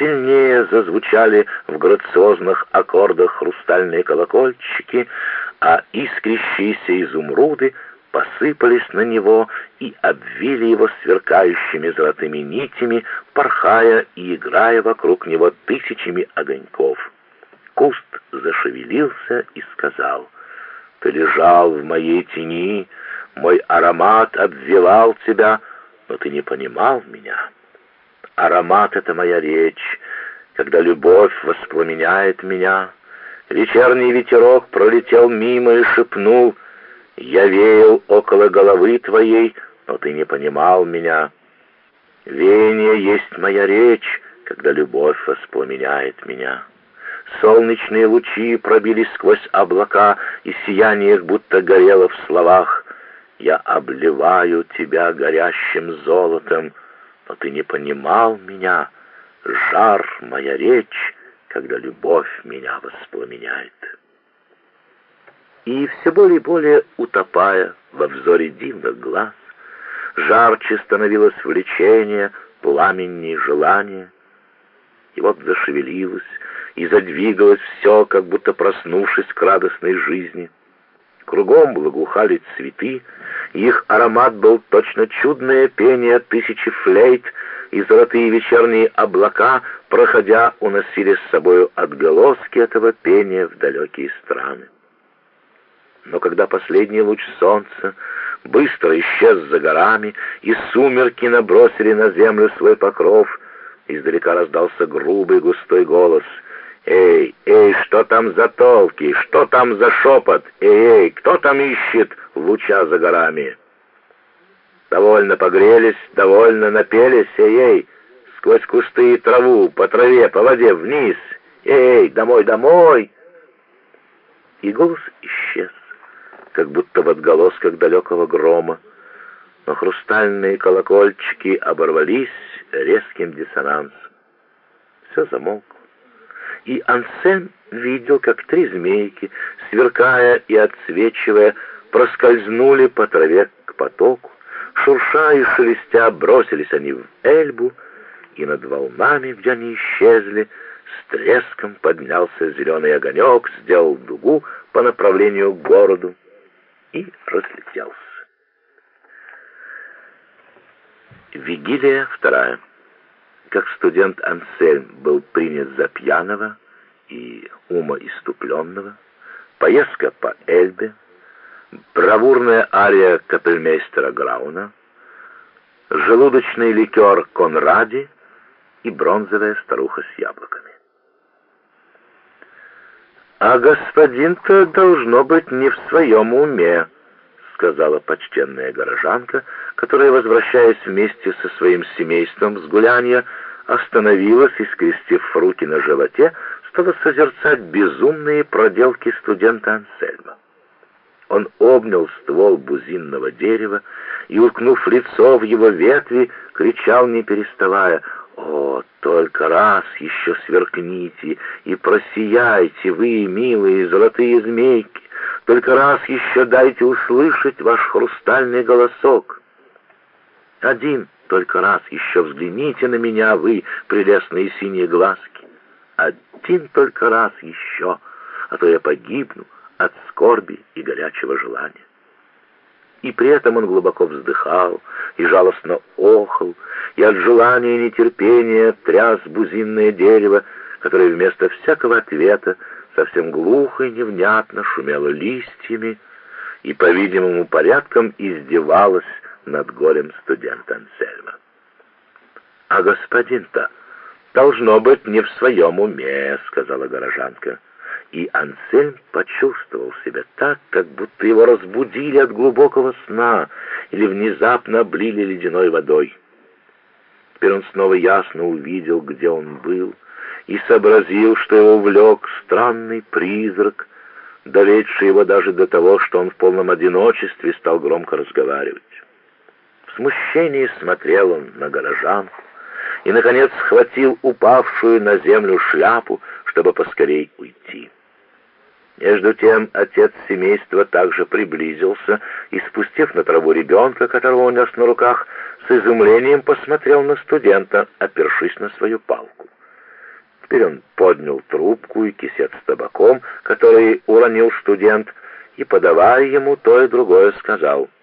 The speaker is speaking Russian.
сильнее зазвучали в грациозных аккордах хрустальные колокольчики, а искрящиеся изумруды посыпались на него и обвили его сверкающими золотыми нитями, порхая и играя вокруг него тысячами огоньков. Куст зашевелился и сказал, «Ты лежал в моей тени, мой аромат обвивал тебя, но ты не понимал меня. Аромат — это моя речь, когда любовь воспламеняет меня». Вечерний ветерок пролетел мимо и шепнул — я веял около головы твоей, но ты не понимал меня. Веяние есть моя речь, когда любовь воспламеняет меня. Солнечные лучи пробились сквозь облака, и сияние их будто горело в словах. Я обливаю тебя горящим золотом, но ты не понимал меня. Жар моя речь, когда любовь меня воспламеняет и все более и более утопая во взоре дивных глаз, жарче становилось влечение, пламеннее желание. И вот зашевелилось и задвигалось все, как будто проснувшись к радостной жизни. Кругом благоухали цветы, их аромат был точно чудное пение тысячи флейт, и золотые вечерние облака, проходя, уносили с собою отголоски этого пения в далекие страны. Но когда последний луч солнца быстро исчез за горами, и сумерки набросили на землю свой покров, издалека раздался грубый густой голос. «Эй, эй, что там за толки? Что там за шепот? Эй, эй, кто там ищет луча за горами?» «Довольно погрелись, довольно напелись, эй, сквозь кусты и траву, по траве, по воде, вниз, эй, домой, домой!» И голос исчез как будто в отголосках далекого грома, но хрустальные колокольчики оборвались резким диссонансом. Все замолкло. И Ансен видел, как три змейки, сверкая и отсвечивая, проскользнули по траве к потоку, шурша и шелестя бросились они в Эльбу, и над волнами, где они исчезли, с треском поднялся зеленый огонек, сделал дугу по направлению к городу и разлетелся. Вигилия вторая. Как студент Ансельм был принят за пьяного и умоиступленного, поездка по Эльбе, бравурная ария капельмейстера Грауна, желудочный ликер Конради и бронзовая старуха с яблоками. «А господин-то должно быть не в своем уме», — сказала почтенная горожанка, которая, возвращаясь вместе со своим семейством с гуляния, остановилась и, скрестив руки на животе, стала созерцать безумные проделки студента Ансельма. Он обнял ствол бузинного дерева и, уткнув лицо в его ветви, кричал, не переставая, «О, только раз еще сверкните и просияйте вы, милые золотые змейки, только раз еще дайте услышать ваш хрустальный голосок. Один только раз еще взгляните на меня, вы, прелестные синие глазки. Один только раз еще, а то я погибну от скорби и горячего желания и при этом он глубоко вздыхал и жалостно охал, и от желания и нетерпения тряс бузинное дерево, которое вместо всякого ответа совсем глухо и невнятно шумело листьями и, по-видимому, порядком издевалось над горем студента Ансельма. «А господин-то должно быть не в своем уме», — сказала горожанка и Ансельм почувствовал себя так, как будто его разбудили от глубокого сна или внезапно облили ледяной водой. Теперь он снова ясно увидел, где он был, и сообразил, что его увлек странный призрак, доведший его даже до того, что он в полном одиночестве стал громко разговаривать. В смущении смотрел он на горожанку и, наконец, схватил упавшую на землю шляпу, чтобы поскорей уйти. Между тем отец семейства также приблизился и, спустив на траву ребенка, которого он нес на руках, с изумлением посмотрел на студента, опершись на свою палку. Теперь он поднял трубку и кисет с табаком, который уронил студент, и, подавая ему то и другое, сказал —